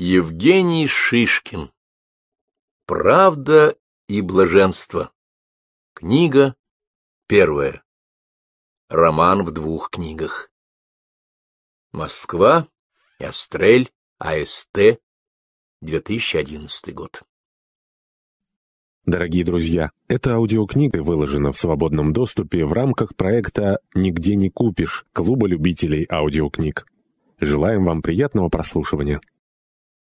Евгений Шишкин. Правда и блаженство. Книга первая. Роман в двух книгах. Москва, Астрель, АСТ, 2011 год. Дорогие друзья, эта аудиокнига выложена в свободном доступе в рамках проекта «Нигде не купишь» Клуба любителей аудиокниг. Желаем вам приятного прослушивания.